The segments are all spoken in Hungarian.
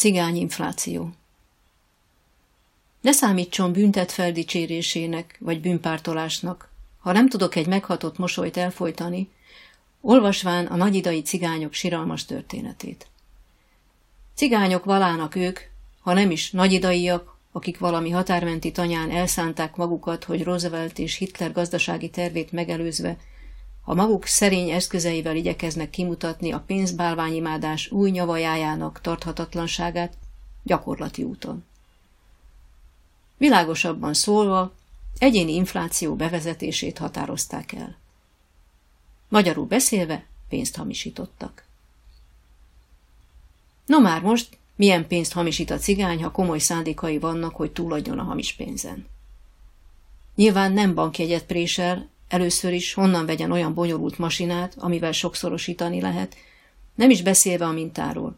Cigányinfláció Ne számítson büntet feldicsérésének vagy bűnpártolásnak, ha nem tudok egy meghatott mosolyt elfolytani, olvasván a nagyidai cigányok siralmas történetét. Cigányok valának ők, ha nem is nagyidaiak, akik valami határmenti tanyán elszánták magukat, hogy Roosevelt és Hitler gazdasági tervét megelőzve a maguk szerény eszközeivel igyekeznek kimutatni a pénzbálványimádás új nyavajájának tarthatatlanságát gyakorlati úton. Világosabban szólva, egyéni infláció bevezetését határozták el. Magyarul beszélve, pénzt hamisítottak. No már most, milyen pénzt hamisít a cigány, ha komoly szándékai vannak, hogy túladjon a hamis pénzen? Nyilván nem bankjegyet présel, Először is honnan vegyen olyan bonyolult masinát, amivel sokszorosítani lehet, nem is beszélve a mintáról.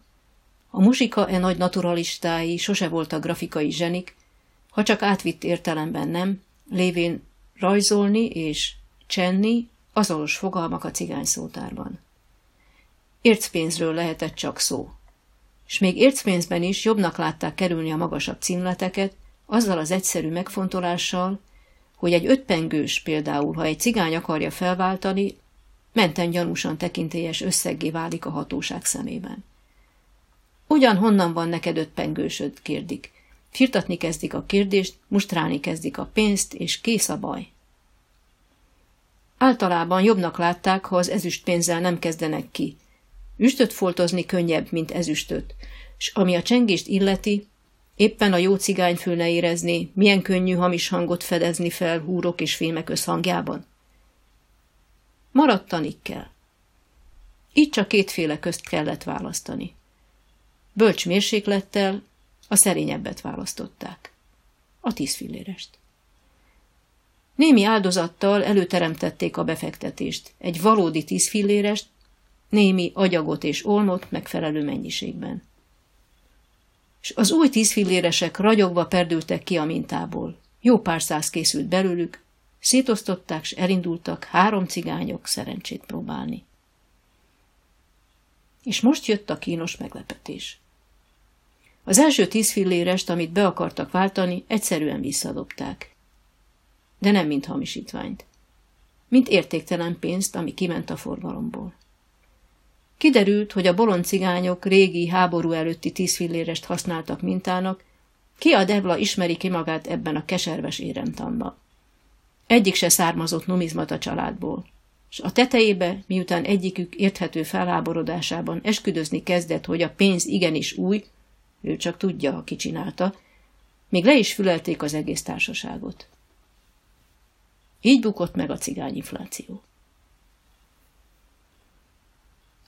A muzsika e nagy naturalistái sose voltak grafikai zsenik, ha csak átvitt értelemben nem, lévén rajzolni és csenni azonos fogalmak a cigány szótárban. Ércpénzről lehetett csak szó. És még ércpénzben is jobbnak látták kerülni a magasabb címleteket, azzal az egyszerű megfontolással, hogy egy ötpengős például, ha egy cigány akarja felváltani, menten gyanúsan tekintélyes összeggé válik a hatóság szemében. Ugyan honnan van neked ötpengősöd, kérdik. Firtatni kezdik a kérdést, mustrálni kezdik a pénzt, és kész a baj. Általában jobbnak látták, ha az ezüst pénzzel nem kezdenek ki. Üstöt foltozni könnyebb, mint ezüstöt, s ami a csengést illeti, Éppen a jó cigányfül ne érezni, milyen könnyű hamis hangot fedezni fel húrok és fémek összhangjában. Maradtanik kell. Így csak kétféle közt kellett választani. Bölcs mérséklettel a szerényebbet választották. A tíz fillérest. Némi áldozattal előteremtették a befektetést, egy valódi tíz fillérest, némi agyagot és olmot megfelelő mennyiségben és az új tízfilléresek ragyogva perdültek ki a mintából. Jó pár száz készült belőlük, szétosztották, s elindultak három cigányok szerencsét próbálni. És most jött a kínos meglepetés. Az első tíz fillérest, amit be akartak váltani, egyszerűen visszadobták. De nem mint hamisítványt. Mint értéktelen pénzt, ami kiment a forgalomból. Kiderült, hogy a bolond cigányok régi háború előtti tízfillérest használtak mintának, ki a devla ismeri ki magát ebben a keserves éremtanba. Egyik se származott numizmata családból, és a tetejébe, miután egyikük érthető felháborodásában esküdözni kezdett, hogy a pénz igenis új, ő csak tudja, ha kicsinálta, még le is fülelték az egész társaságot. Így bukott meg a cigányinfláció.